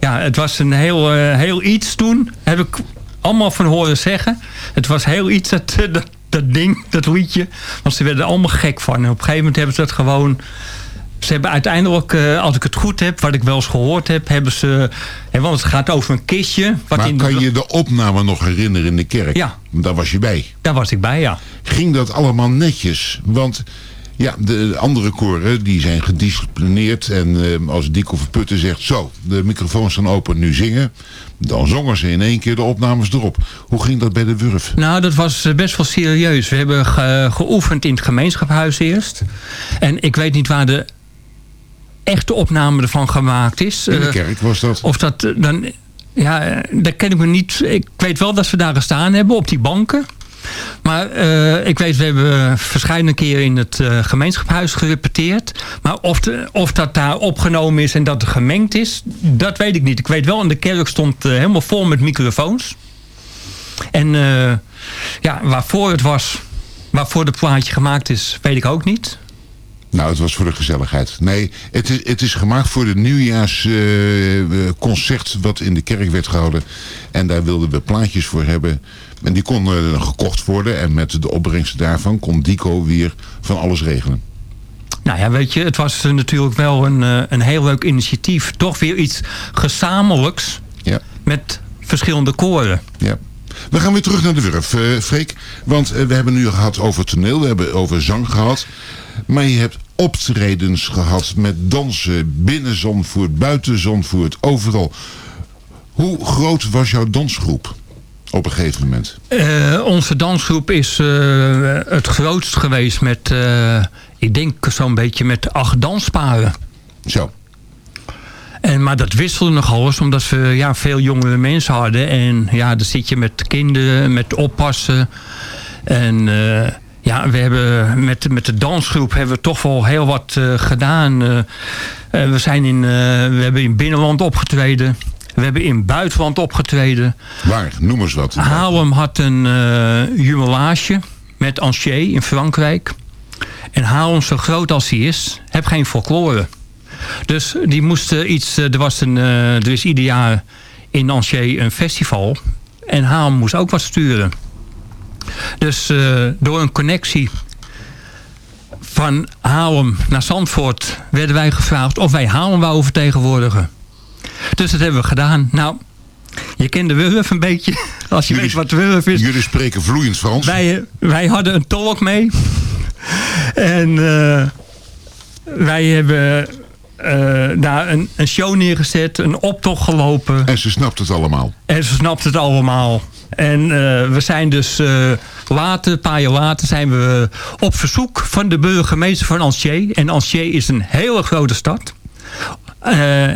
ja, het was een heel, heel iets toen. Heb ik allemaal van horen zeggen. Het was heel iets, dat, dat, dat ding, dat liedje. Want ze werden allemaal gek van. En op een gegeven moment hebben ze dat gewoon... Ze hebben uiteindelijk, als ik het goed heb, wat ik wel eens gehoord heb, hebben ze... want het gaat over een kistje. Wat maar in kan je de opname nog herinneren in de kerk? Ja. Daar was je bij? Daar was ik bij, ja. Ging dat allemaal netjes? Want ja, de andere koren die zijn gedisciplineerd. En uh, als Dico Verputten zegt, zo, de microfoons staan open, nu zingen. Dan zongen ze in één keer de opnames erop. Hoe ging dat bij de Wurf? Nou, dat was best wel serieus. We hebben ge geoefend in het gemeenschapshuis eerst. En ik weet niet waar de echte opname ervan gemaakt is. In de kerk was dat? Of dat dan... Ja, dat ken ik me niet. Ik weet wel dat we daar gestaan hebben op die banken. Maar uh, ik weet, we hebben verschillende keren in het uh, gemeenschapshuis gerepeteerd. Maar of, de, of dat daar opgenomen is en dat het gemengd is, dat weet ik niet. Ik weet wel, in de kerk stond uh, helemaal vol met microfoons. En ja, waarvoor het was, waarvoor het plaatje gemaakt is, weet ik ook niet. Nou, het was voor de gezelligheid. Nee, het is, het is gemaakt voor de nieuwjaarsconcert wat in de kerk werd gehouden. En daar wilden we plaatjes voor hebben. En die konden uh, gekocht worden. En met de opbrengst daarvan kon Dico weer van alles regelen. Nou ja, weet je, het was natuurlijk wel een, uh, een heel leuk initiatief. Toch weer iets gezamenlijks ja. met verschillende koren. Ja. We gaan weer terug naar de Wurf, uh, Freek. Want uh, we hebben nu gehad over toneel, we hebben over zang gehad. Maar je hebt optredens gehad met dansen binnen Zandvoort, buiten Zandvoort, overal. Hoe groot was jouw dansgroep op een gegeven moment? Uh, onze dansgroep is het grootst geweest met, ik denk zo'n beetje met acht dansparen. Zo. En, maar dat wisselde nogal eens, omdat we ja, veel jongere mensen hadden. En ja, dan zit je met kinderen, met oppassen. En ja, we hebben met, met de dansgroep hebben we toch wel heel wat uh, gedaan. Uh, we, zijn in, we hebben in binnenland opgetreden. We hebben in buitenland opgetreden. Waar? Noem eens wat. Haarlem had een jumelage met Ancier in Frankrijk. En Haarlem, zo groot als hij is, heeft geen folklore. Dus die moesten iets... Er, was een, er is ieder jaar in Angers een festival. En Haarlem moest ook wat sturen. Dus uh, door een connectie van Haarlem naar Zandvoort... werden wij gevraagd of wij Haarlem wouden vertegenwoordigen. Dus dat hebben we gedaan. Nou, je kent de Wurf een beetje. Als je jullie, weet wat de Wurf is. Jullie spreken vloeiend Frans. Wij, wij hadden een tolk mee. En uh, wij hebben uh, daar een, een, show neergezet, een optocht gelopen. En ze snapt het allemaal. En ze snapt het allemaal. En uh, we zijn dus uh, later, een paar jaar later, zijn we op verzoek van de burgemeester van Angers. En Angers is een hele grote stad.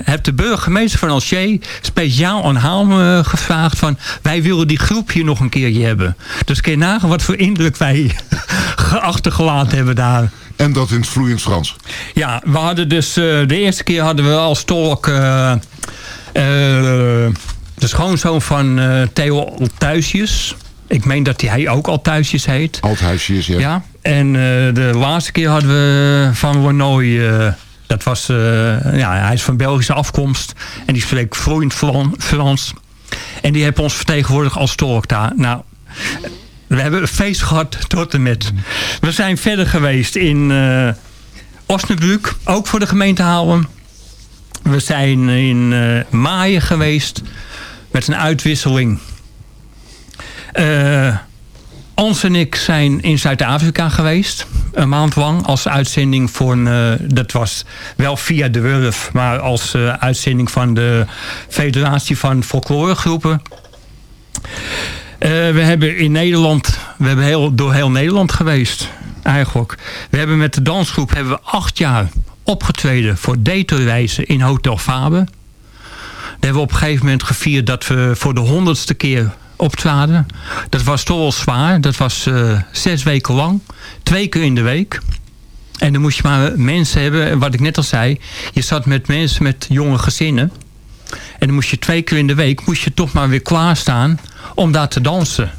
heeft de burgemeester van Angers speciaal aan Haarlem gevraagd van... wij willen die groep hier nog een keertje hebben. Dus kun je nagaan wat voor indruk wij achtergelaten hebben daar. En dat in het vloeiend Frans. Ja, we hadden dus... Uh, de eerste keer hadden we als tolk... Uh, de schoonzoon van Theo Thuisjes. Ik meen dat hij ook al Thuisjes heet. Althuisjes, ja. Ja, en de laatste keer hadden we van Wanoy... dat was... ja, hij is van Belgische afkomst. En die spreekt vloeiend Frans. En die heeft ons vertegenwoordigd als tolk daar. Nou... We hebben een feest gehad tot en met. We zijn verder geweest in uh, Osnabrück, ook voor de gemeente Haarlem. We zijn in uh, Maaien geweest met een uitwisseling. Uh, Ons en ik zijn in Zuid-Afrika geweest. een maand lang als uitzending voor een, eh, dat was wel via de Wurf, maar als eh, uitzending van de Federatie van Folkloregroepen. Eh, we hebben in Nederland, we hebben heel, door heel Nederland geweest eigenlijk. We hebben met de dansgroep hebben we acht jaar opgetreden voor datereizen in Hotel Faber. Daar hebben we op een gegeven moment gevierd dat we voor de honderdste keer optraden. Dat was toch wel zwaar. Dat was eh, zes weken lang. Twee keer in de week. En dan moest je maar mensen hebben. Wat ik net al zei. Je zat met mensen met jonge gezinnen. En dan moest je twee keer in de week. Moest je toch maar weer klaarstaan. Om daar te dansen.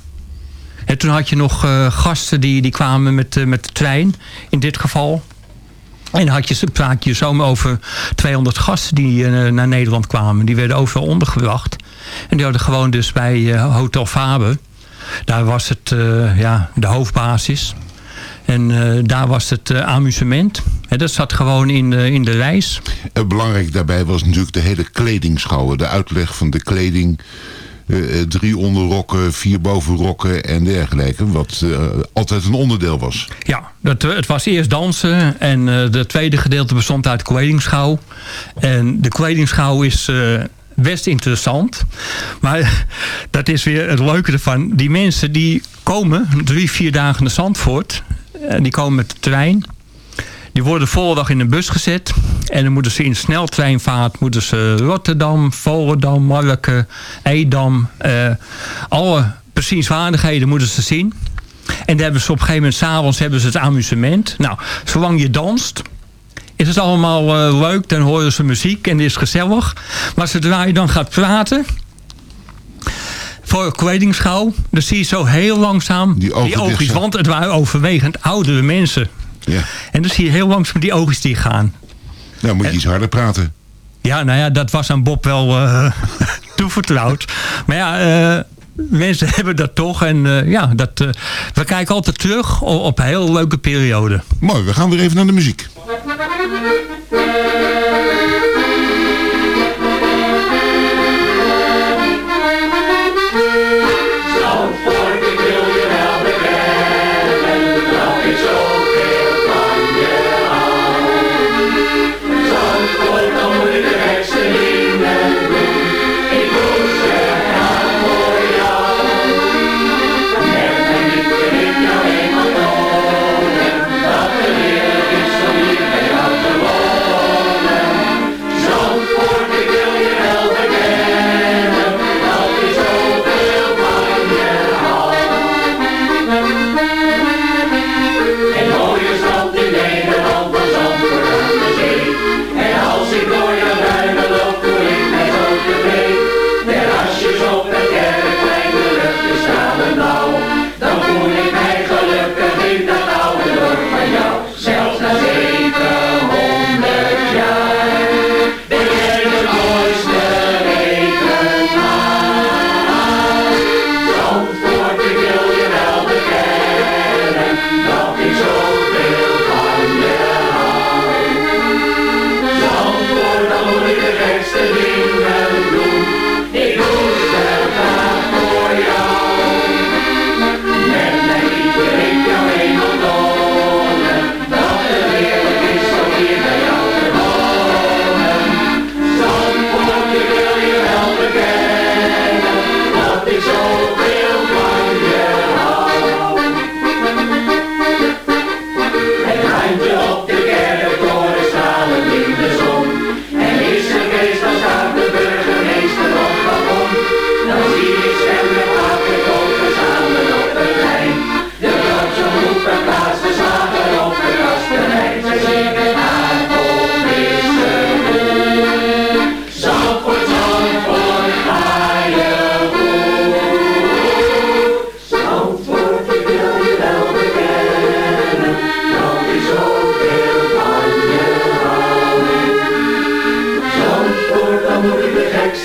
En toen had je nog eh, gasten die, die kwamen met, eh, met de trein. In dit geval. En dan had je, praat je zomaar over 200 gasten die eh, naar Nederland kwamen. Die werden overal ondergebracht. En die hadden gewoon dus bij Hotel Faber. Daar was het ja, de hoofdbasis. En daar was het amusement. Hè, dat zat gewoon in, in de reis. Belangrijk daarbij was natuurlijk de hele kledingschouwen. De uitleg van de kleding. Eh, eh, drie onderrokken, vier bovenrokken en dergelijke. Wat eh, altijd een onderdeel was. Ja, dat, het was eerst dansen en het tweede gedeelte bestond uit kledingschouw. En de kledingschouw is best interessant. Maar dat is weer het leuke ervan. Die mensen die komen drie, vier dagen naar Zandvoort. En die komen met de trein. Die worden de volle dag in een bus gezet. En dan moeten ze in sneltreinvaart moeten ze Rotterdam, Volendam, Marken, Edam. eh, alle bezienswaardigheden moeten ze zien. En dan hebben ze op een gegeven moment, s'avonds hebben ze het amusement. Nou, zolang je danst, is het allemaal eh, leuk. Dan horen ze muziek en het is gezellig. Maar zodra je dan gaat praten... Voor een kledingschouw, dan zie je zo heel langzaam die, ogen. Want het waren overwegend oudere mensen. Ja. En dan zie je heel langzaam die oogjes die gaan. Nou moet je iets harder praten. Ja, nou ja, dat was aan Bob wel eh, toevertrouwd. Maar ja, eh, mensen hebben dat toch. En eh, ja, dat, we kijken altijd terug op, op een heel leuke periode. Mooi, we gaan weer even naar de muziek.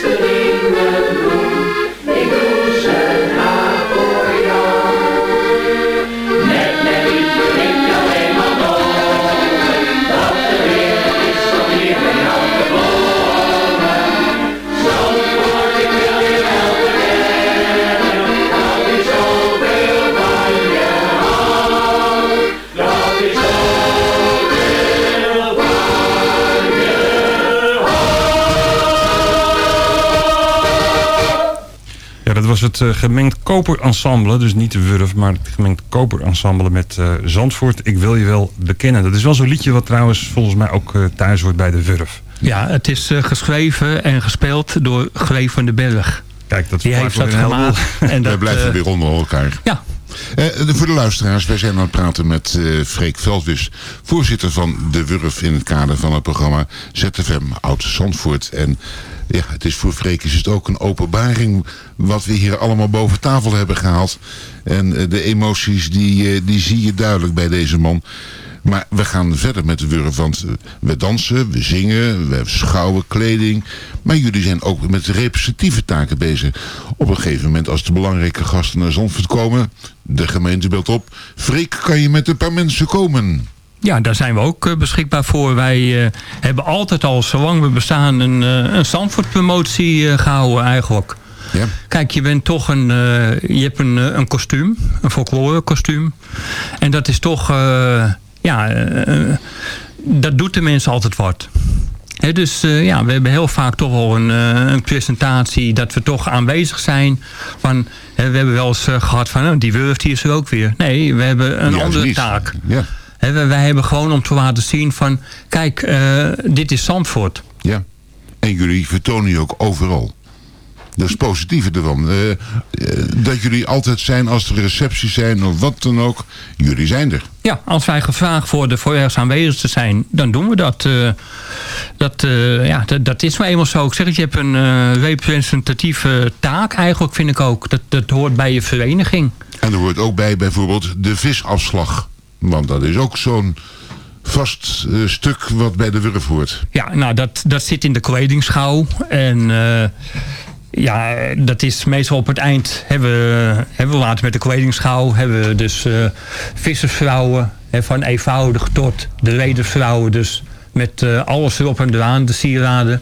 Ik de het uh, gemengd koperensemble. Dus niet de Wurf, maar het gemengd koperensemble met uh, Zandvoort. Ik wil je wel bekennen. Dat is wel zo'n liedje wat trouwens volgens mij ook uh, thuis hoort bij de Wurf. Ja, het is geschreven en gespeeld door Greef van den Berg. Kijk, dat Die heeft dat gemaakt. En dat blijven weer onder elkaar. Ja. Uh, voor de luisteraars, wij zijn aan het praten met uh, Freek Veldwis, voorzitter van De Wurf in het kader van het programma ZFM Oud Zandvoort. En ja, het is voor Freek is het ook een openbaring wat we hier allemaal boven tafel hebben gehaald. En uh, de emoties die, die zie je duidelijk bij deze man. Maar we gaan verder met de Wurf, want we dansen, we zingen, we schouwen kleding. Maar jullie zijn ook met representatieve taken bezig. Op een gegeven moment, als de belangrijke gasten naar Zandvoort komen, de gemeente belt op. Freek, kan je met een paar mensen komen? Ja, daar zijn we ook uh, beschikbaar voor. Wij uh, hebben altijd al, zolang we bestaan, een, uh, een Zandvoort-promotie gehouden eigenlijk. Ja. Kijk, je bent toch een, je hebt een, een kostuum, een folklore kostuum. En dat is toch ja, uh, dat doet de mensen altijd wat. He, dus uh, ja, we hebben heel vaak toch wel een, uh, een presentatie dat we toch aanwezig zijn. Van, he, we hebben wel eens gehad van, oh, die Wurf die is er ook weer. Nee, we hebben een andere taak. Ja. He, wij, wij hebben gewoon om te laten zien van, kijk, dit is Zandvoort. Ja, en jullie vertonen je ook overal. Dat is positieve ervan. Uh, uh, dat jullie altijd zijn als er recepties zijn of wat dan ook. Jullie zijn er. Ja, als wij gevraagd worden voor ergens aanwezig te zijn, dan doen we dat. Uh, dat, ja, dat, dat is maar eenmaal zo. Ik zeg het, je hebt een representatieve taak eigenlijk, vind ik ook. Dat, dat hoort bij je vereniging. En er hoort ook bij bijvoorbeeld de visafslag. Want dat is ook zo'n vast stuk wat bij de Wurf hoort. Ja, nou dat, dat zit in de kledingschouw. En ja, dat is meestal op het eind hebben we, hebben we met de kledingschouw hebben we dus uh, vissersvrouwen hè, van eenvoudig tot de redersvrouwen dus met uh, alles erop en eraan, de sieraden.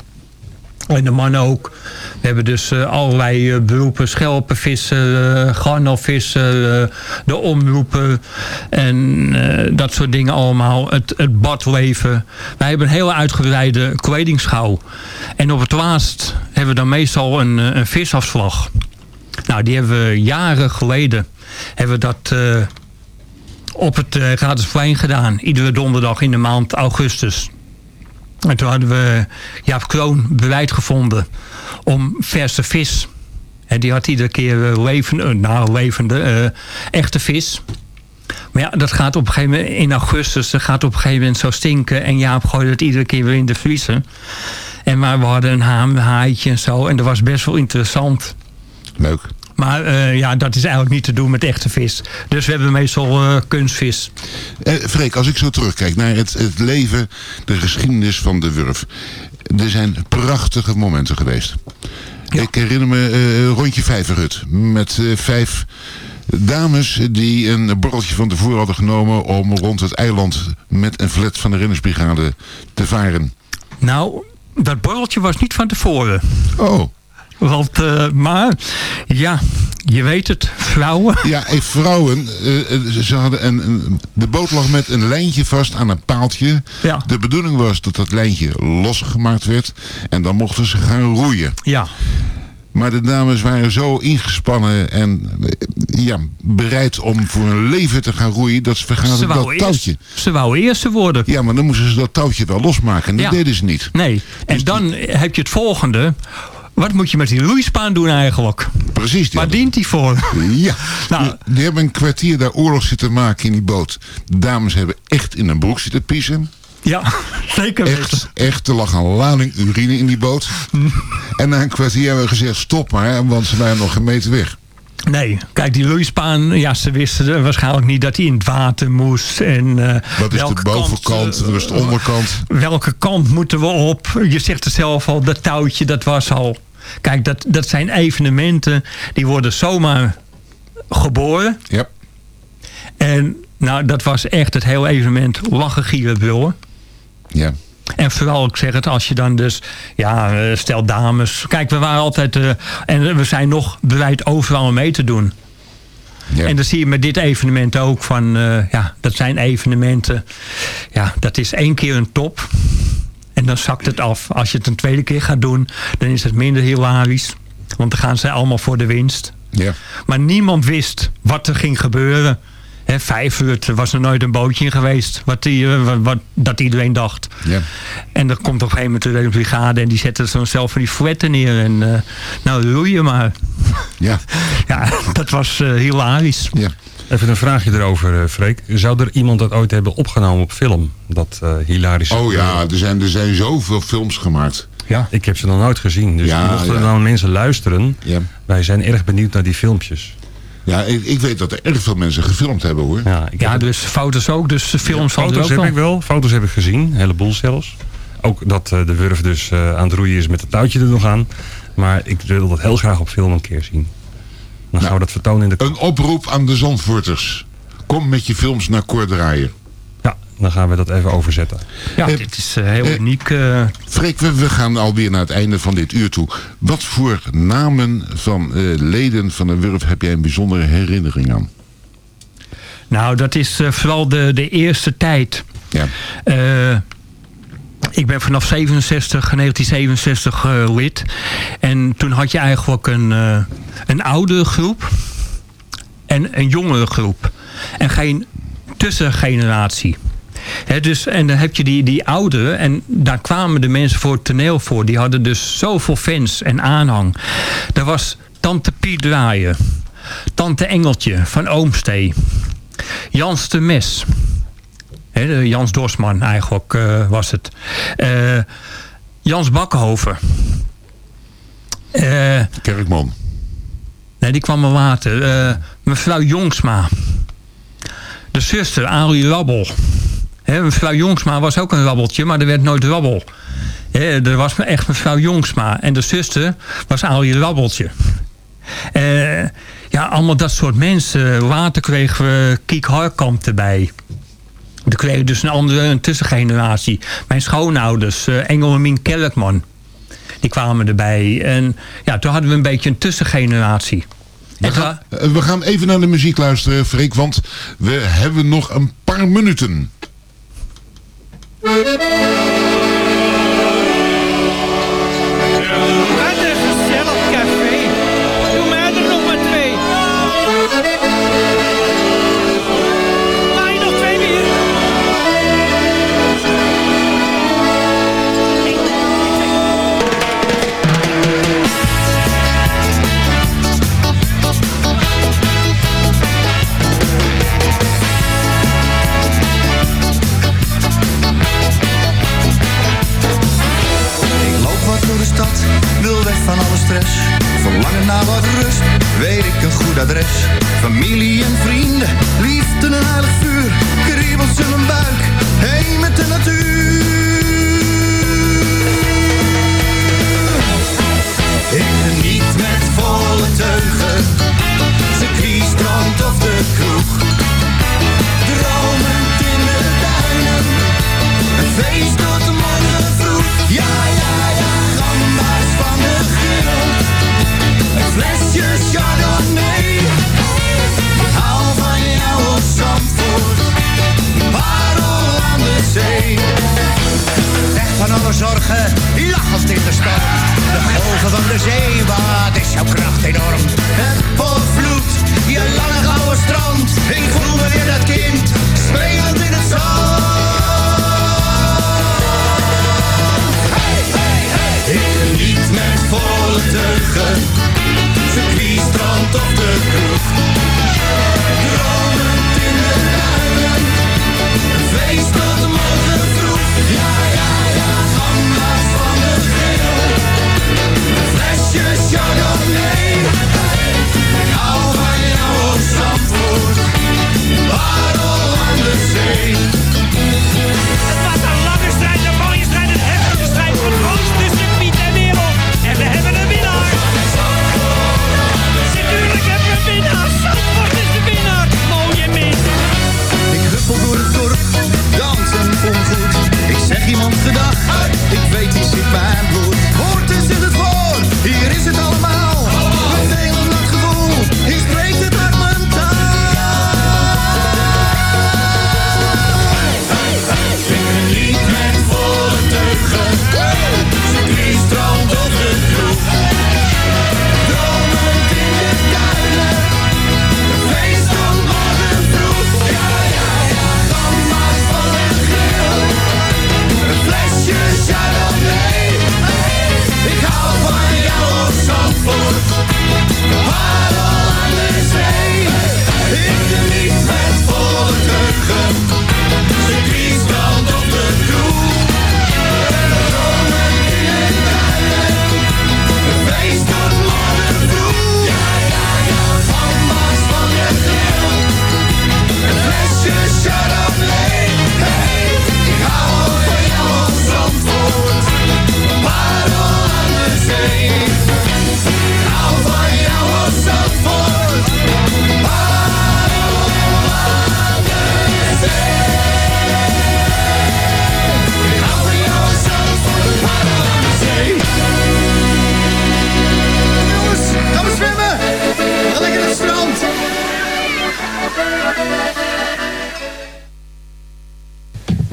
En de mannen ook. We hebben dus uh, allerlei uh, beroepen. Schelpen vissen, uh, garnalvissen, de omroepen. En dat soort dingen allemaal. Het, het badleven. Wij hebben een heel uitgebreide kledingschouw. En op het laatst hebben we dan meestal een, een visafslag. Nou, die hebben we jaren geleden. Hebben we dat op het uh, Gradusplein gedaan. Iedere donderdag in de maand augustus. En toen hadden we Jaap Kroon bereid gevonden om verse vis. En die had iedere keer levende, nou levende, uh, echte vis. Maar ja, dat gaat op een gegeven moment in augustus, dat gaat op een gegeven moment zo stinken. En Jaap gooide het iedere keer weer in de vriezer. En maar we hadden een haam, en zo. En dat was best wel interessant. Leuk. Maar uh, ja, dat is eigenlijk niet te doen met echte vis. Dus we hebben meestal uh, kunstvis. Eh, Freek, als ik zo terugkijk naar het, het leven, de geschiedenis van de Wurf. Er zijn prachtige momenten geweest. Ja. Ik herinner me uh, rondje Vijverhut. Met uh, vijf dames die een borreltje van tevoren hadden genomen... om rond het eiland met een flat van de Rennersbrigade te varen. Nou, dat borreltje was niet van tevoren. Oh. Want, uh, maar, ja, je weet het, vrouwen. Ja, vrouwen, uh, ze hadden een, een, de boot lag met een lijntje vast aan een paaltje. Ja. De bedoeling was dat dat lijntje losgemaakt werd en dan mochten ze gaan roeien. Ja. Maar de dames waren zo ingespannen en ja, bereid om voor hun leven te gaan roeien... dat ze vergaten dat eerst, touwtje. Ze wou eerste worden. Ja, maar dan moesten ze dat touwtje wel losmaken. En dat ja. deden ze niet. Nee, en dus dan die... heb je het volgende... Wat moet je met die roeispaan doen eigenlijk? Precies. Waar dient die voor? Ja, nou, die, hebben een kwartier daar oorlog zitten maken in die boot. De dames hebben echt in een broek zitten piezen. Ja, zeker echt, echt, er lag een lading urine in die boot. en na een kwartier hebben we gezegd, stop maar, want ze waren nog geen meter weg. Nee, kijk, die roeispaan, ja, ze wisten waarschijnlijk niet dat hij in het water moest. En, uh, Wat is de bovenkant, kant, wat is de onderkant? Welke kant moeten we op? Je zegt er zelf al, dat touwtje, dat was al... Kijk, dat, dat zijn evenementen, die worden zomaar geboren. Ja. En nou, dat was echt het hele evenement lachen, gieren, brullen. Ja. En vooral, ik zeg het, als je dan dus, ja, stel dames. Kijk, we waren altijd, uh, en we zijn nog bereid overal mee te doen. Ja. En dan zie je met dit evenement ook van, uh, ja, dat zijn evenementen. Ja, dat is één keer een top. En dan zakt het af. Als je het een tweede keer gaat doen, dan is het minder hilarisch. Want dan gaan ze allemaal voor de winst. Ja. Maar niemand wist wat er ging gebeuren. Hè, vijf uur, er was er nooit een bootje in geweest. Wat die, eh, wat, wat- dat iedereen dacht. Ja. En dan komt op een gegeven moment de brigade en die zetten zo zelf van die fouetten neer. En eh, nou, je maar. Ja. ja, dat was eh, hilarisch. Ja. Even een vraagje erover, eh, Freek. Zou er iemand dat ooit hebben opgenomen op film? Dat eh hilarisch. Oh ja, er zijn, er zijn zoveel films gemaakt. Ja. Ik heb ze nog nooit gezien. Dus Ja, mochten er ja. nou mensen luisteren, Ja. wij zijn erg benieuwd naar die filmpjes. Ja, ik, ik weet dat er erg veel mensen gefilmd hebben hoor. Ja, ik Ja, dus foto's ook. Dus films van Foto's heb ik wel. Foto's heb ik gezien. Een heleboel zelfs. Ook dat eh, de wurf dus eh, aan het roeien is met het touwtje er nog aan. Maar ik wil dat heel graag op film een keer zien. Dan gaan we dat vertonen in de... Een oproep aan de Zandvoorters. Kom met je films naar Cor Draaier. Ja, dan gaan we dat even overzetten. Ja, Eh, dit is eh, heel eh, uniek. eh. Freek, we, we gaan alweer naar het einde van dit uur toe. Wat voor namen van eh, leden van de Wurf heb jij een bijzondere herinnering aan? Nou, dat is eh, vooral de, de eerste tijd. Ja. Ik ben vanaf 67, 1967 eh, lid. En toen had je eigenlijk een, eh een oudere groep en een jongere groep. En geen tussengeneratie. Dus, en dan heb je die, die ouderen, en daar kwamen de mensen voor het toneel voor. Die hadden dus zoveel fans en aanhang. Er was Tante Piet Draaien, Tante Engeltje van Oomstee, Jans de Mes. Jans Dorsman eigenlijk eh, was het. Eh, Jans Bakkenhoven. Eh, Kerkman. nee, die kwam er later. Eh, mevrouw Jongsma. De zuster, Arie Rabbel. Mevrouw Jongsma was ook een rabbeltje, maar er werd nooit rabbel. Er was echt mevrouw Jongsma. En de zuster was Arie Rabbeltje. Ja, allemaal dat soort mensen. Later kregen we Kiek Harkamp erbij. We kregen dus een andere een tussengeneratie. Mijn schoonouders, eh, Engel en Mien Kerkman. Die kwamen erbij. En ja, toen hadden we een beetje een tussengeneratie. We gaan, eh, we gaan even naar de muziek luisteren, Freek, want we hebben nog een paar minuten.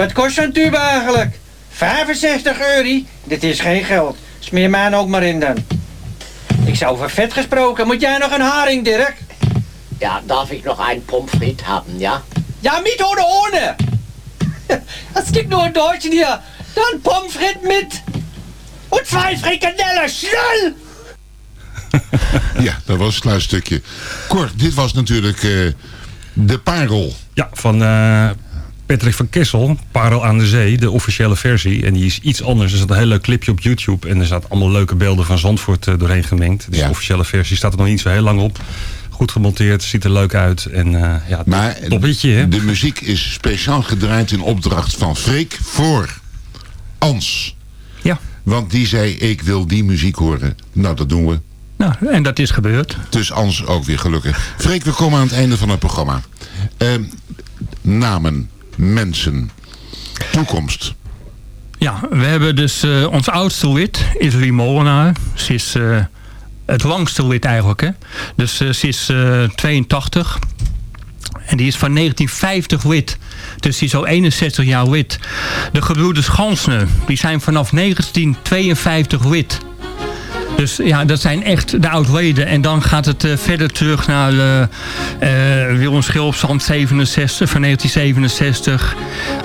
Wat kost zo'n tube eigenlijk? 65 euro? Dit is geen geld. Smeer mij ook maar in dan. Ik zou over vet gesproken. Moet jij nog een haring, Dirk? Ja, darf ich noch einen Pommes frites haben, ja? Ja, mit oder ohne? Es gibt nur in Deutschen hier. Dann Pommes frites mit. Und zwei Frikadellen. Schnell! Ja, dat was een klein stukje. Cor, dit was natuurlijk eh, de parel. Ja, van eh, Patrick van Kessel, Parel aan de Zee, de officiële versie. En die is iets anders. Er staat een heel leuk clipje op YouTube. En er staat allemaal leuke beelden van Zandvoort eh, doorheen gemengd. Dus de officiële versie staat er nog niet zo heel lang op. Goed gemonteerd, ziet er leuk uit. En eh, ja, Maar toppetje, hè? de muziek is speciaal gedraaid in opdracht van Freek voor Ans. Ja. Want die zei, ik wil die muziek horen. Nou, dat doen we. Nou, en dat is gebeurd. Dus Ans ook weer gelukkig. Freek, we komen aan het einde van het programma. Ehm, namen, mensen, toekomst. Ja, we hebben dus eh, ons oudste lid, is Rie Molenaar. Ze is eh, het langste lid eigenlijk. Hè? Dus eh, ze is eh, 82. En die is van 1950 lid. Dus die is al 61 jaar lid. De gebroeders Gansner, die zijn vanaf 1952 lid. Dus ja, dat zijn echt de oud-leden. En dan gaat het eh, verder terug naar uh, Willem Schilpsand 67, van 1967.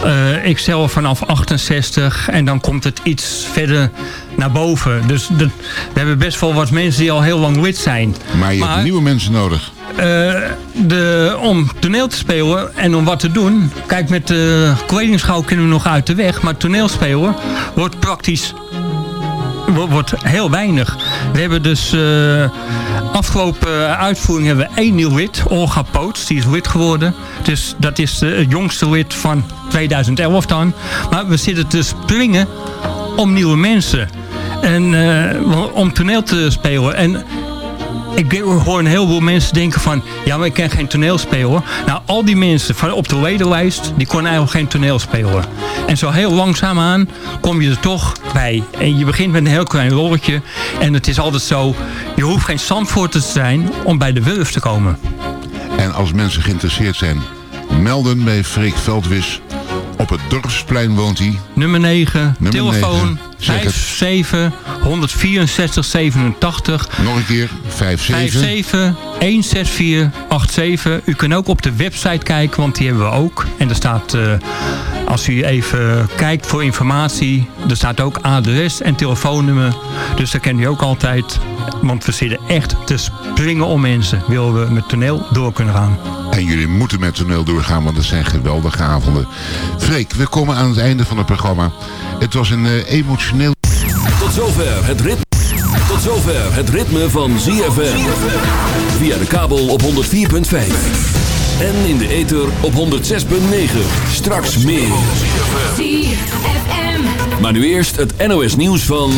Uh, ikzelf vanaf 68. En dan komt het iets verder naar boven. Dus de, we hebben best wel wat mensen die al heel lang lid zijn. Maar je hebt nieuwe mensen nodig. Uh, de, om toneel te spelen en om wat te doen. Kijk, met de kledingschouw kunnen we nog uit de weg. Maar toneelspelen wordt praktisch wordt heel weinig. We hebben dus uh, afgelopen uitvoering hebben we één nieuw lid, Olga Poots, die is lid geworden. Dus dat is de, het jongste lid van 2011 dan. Maar we zitten te springen om nieuwe mensen. En om toneel te spelen. En ik hoor een heleboel mensen denken van... ja, maar ik ken geen toneelspeler. Nou, al die mensen van op de ledenlijst... die konden eigenlijk geen toneelspeler. En zo heel langzaamaan kom je er toch bij. En je begint met een heel klein rolletje. En het is altijd zo... je hoeft geen Zandvoorter te zijn om bij de Wurf te komen. En als mensen geïnteresseerd zijn... melden bij Freek Veldwis... Op het Dorpsplein woont hij. Nummer 9, Nummer telefoon 57 164 87. Nog een keer, 57. 57 164 87. U kunt ook op de website kijken, want die hebben we ook. En er staat, uh, als u even kijkt voor informatie, er staat ook adres en telefoonnummer. Dus daar kent u ook altijd. Want we zitten echt te springen om mensen. Willen we met toneel door kunnen gaan. En jullie moeten met toneel doorgaan, want het zijn geweldige avonden. Freek, we komen aan het einde van het programma. Het was een uh, emotioneel... Tot zover het ritme. Tot zover het ritme van ZFM. Via de kabel op 104.5. En in de ether op 106.9. Straks meer. Maar nu eerst het NOS nieuws van...